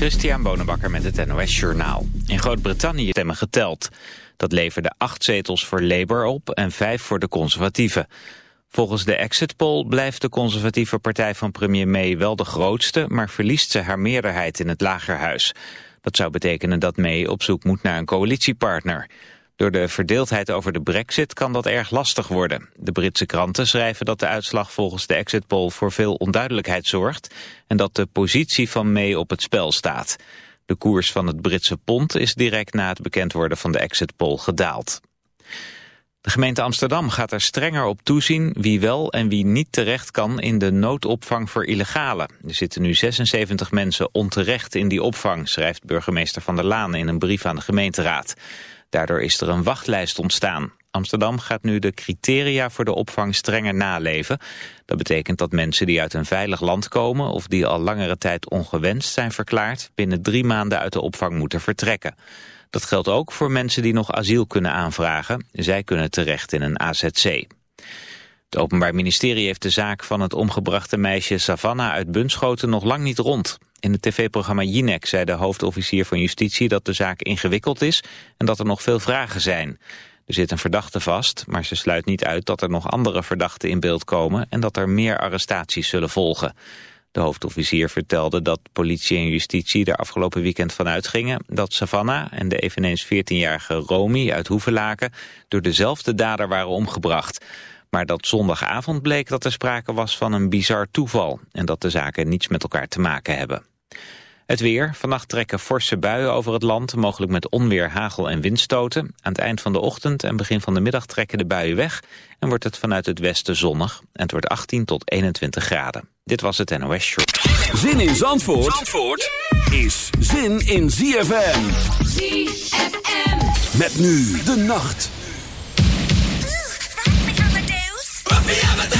Christian Bonenbakker met het NOS Journaal. In Groot-Brittannië stemmen geteld. Dat leverde acht zetels voor Labour op en vijf voor de conservatieven. Volgens de exit poll blijft de conservatieve partij van premier May wel de grootste... maar verliest ze haar meerderheid in het lagerhuis. Dat zou betekenen dat May op zoek moet naar een coalitiepartner... Door de verdeeldheid over de brexit kan dat erg lastig worden. De Britse kranten schrijven dat de uitslag volgens de exit poll voor veel onduidelijkheid zorgt en dat de positie van May op het spel staat. De koers van het Britse pond is direct na het bekend worden van de exit poll gedaald. De gemeente Amsterdam gaat er strenger op toezien wie wel en wie niet terecht kan in de noodopvang voor illegalen. Er zitten nu 76 mensen onterecht in die opvang, schrijft burgemeester Van der Laan in een brief aan de gemeenteraad. Daardoor is er een wachtlijst ontstaan. Amsterdam gaat nu de criteria voor de opvang strenger naleven. Dat betekent dat mensen die uit een veilig land komen... of die al langere tijd ongewenst zijn verklaard... binnen drie maanden uit de opvang moeten vertrekken. Dat geldt ook voor mensen die nog asiel kunnen aanvragen. Zij kunnen terecht in een AZC. Het Openbaar Ministerie heeft de zaak van het omgebrachte meisje Savannah uit Bunschoten nog lang niet rond. In het tv-programma Jinek zei de hoofdofficier van Justitie dat de zaak ingewikkeld is en dat er nog veel vragen zijn. Er zit een verdachte vast, maar ze sluit niet uit dat er nog andere verdachten in beeld komen en dat er meer arrestaties zullen volgen. De hoofdofficier vertelde dat politie en justitie er afgelopen weekend van uitgingen dat Savannah en de eveneens 14-jarige Romy uit Hoevelaken door dezelfde dader waren omgebracht. Maar dat zondagavond bleek dat er sprake was van een bizar toeval en dat de zaken niets met elkaar te maken hebben. Het weer. Vannacht trekken forse buien over het land, mogelijk met onweer, hagel en windstoten. Aan het eind van de ochtend en begin van de middag trekken de buien weg... en wordt het vanuit het westen zonnig. En het wordt 18 tot 21 graden. Dit was het NOS Show. Zin in Zandvoort, Zandvoort is zin in ZFM. ZFM. Met nu de nacht. Ein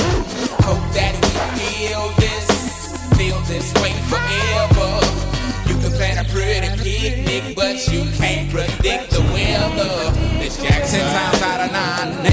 You can't predict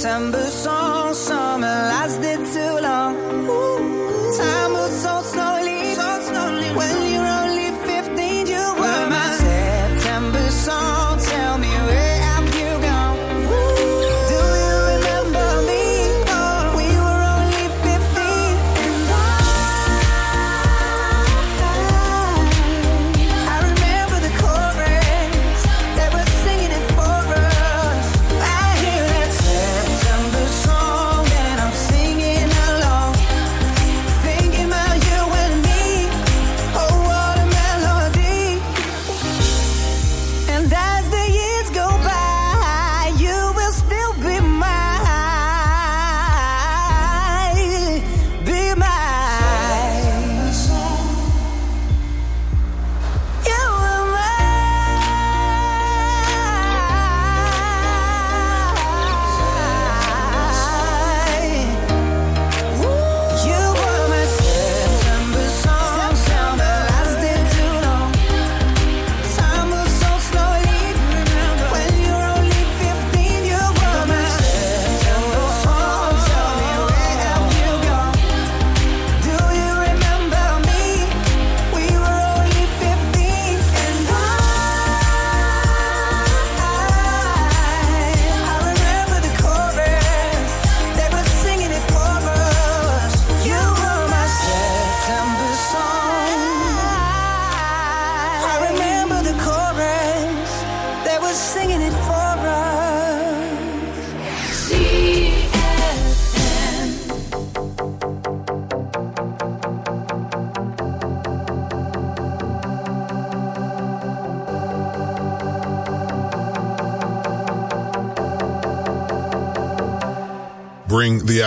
September song.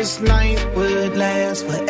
This night would last forever.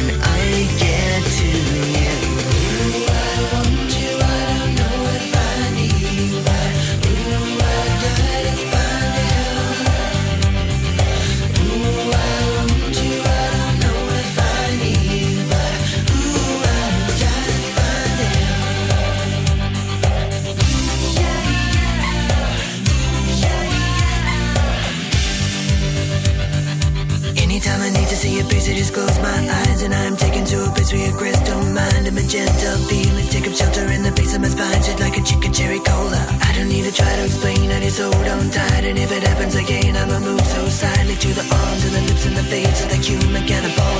I'm taken to a place where crystal mind and magenta feelings take up shelter in the base of my spine, shit like a chicken cherry cola. I don't need to try to explain, I just hold on tight, and if it happens again, I'ma move so silently to the arms and the lips and the face of the human cannibal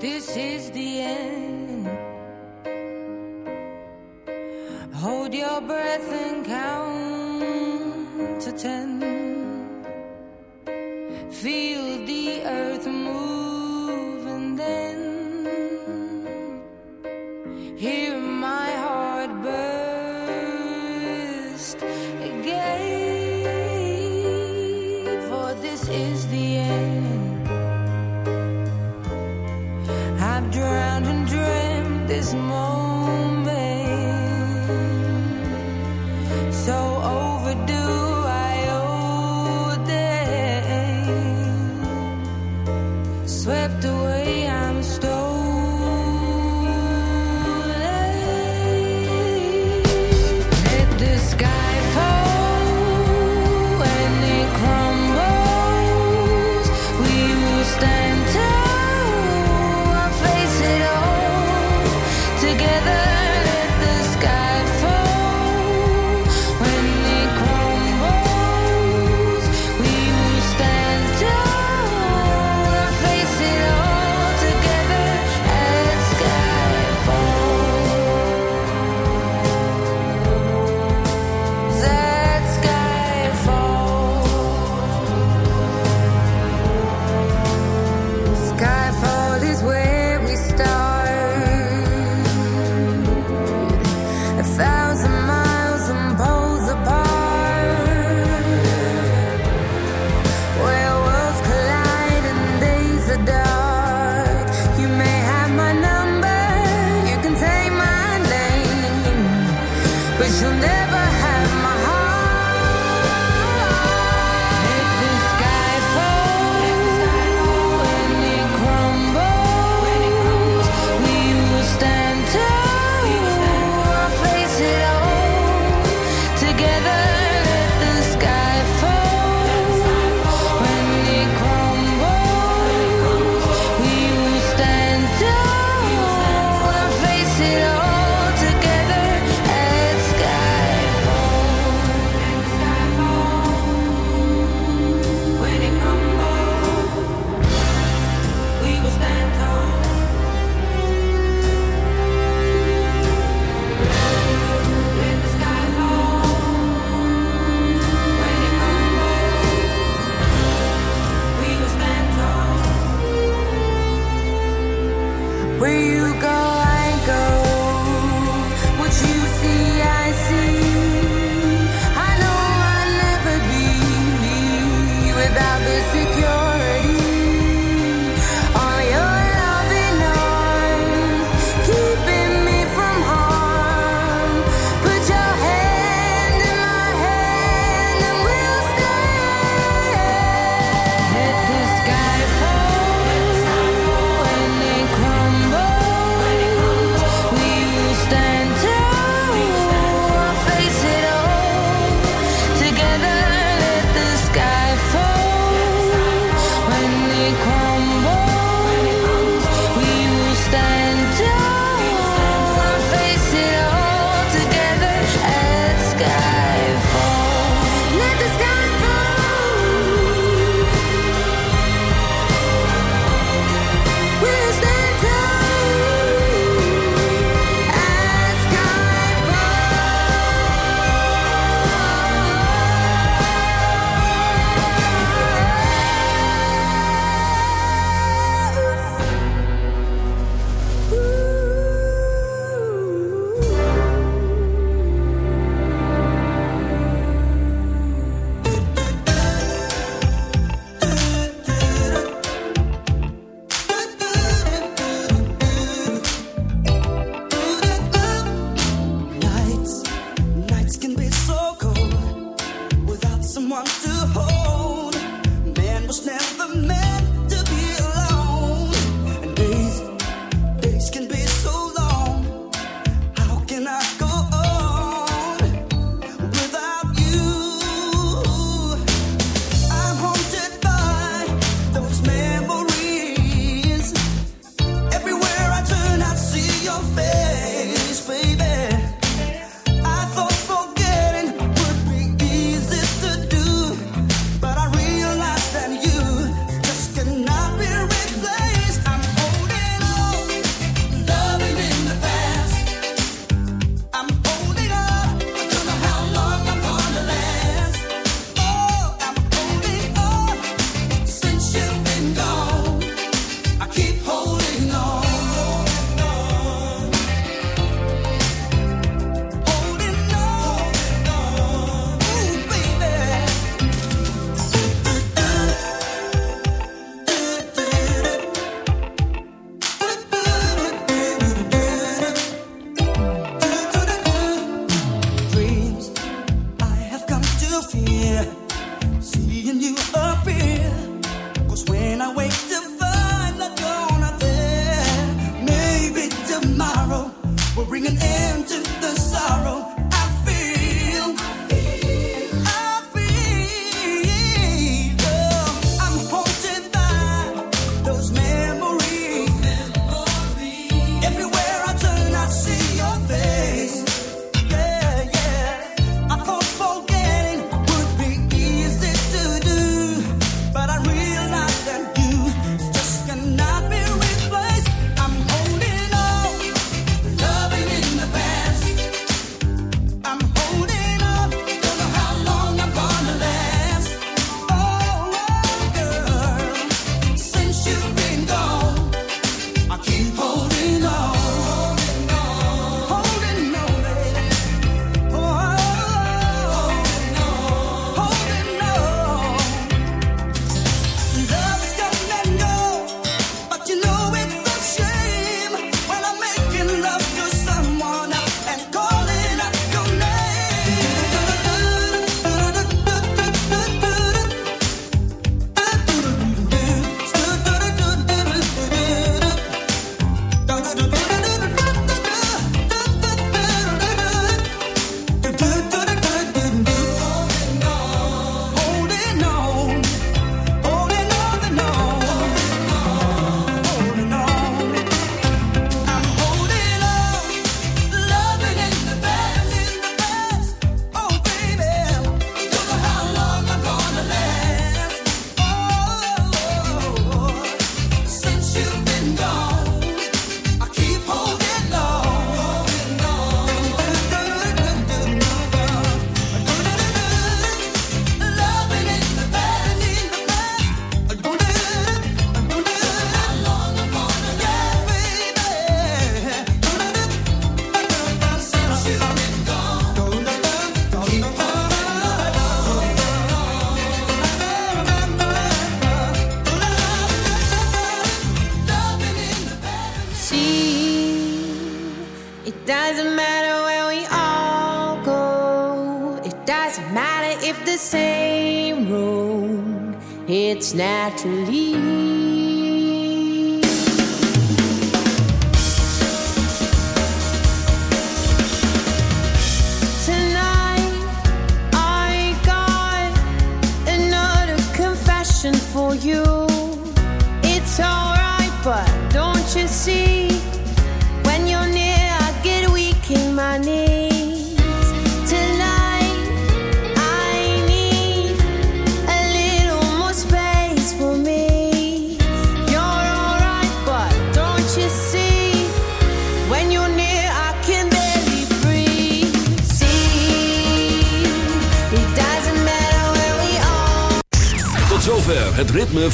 This is the end.